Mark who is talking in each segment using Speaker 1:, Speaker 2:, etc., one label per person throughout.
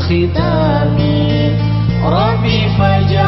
Speaker 1: ختامي. ربي فجأة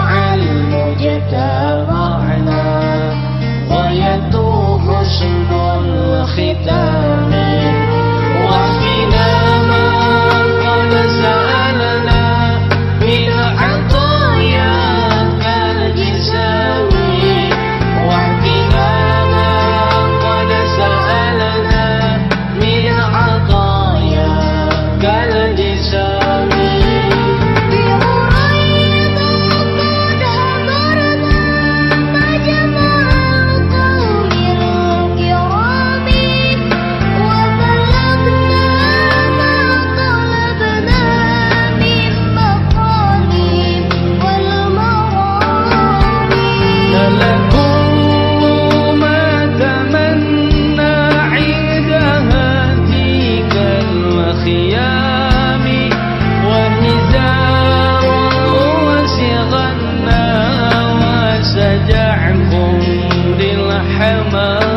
Speaker 1: hammer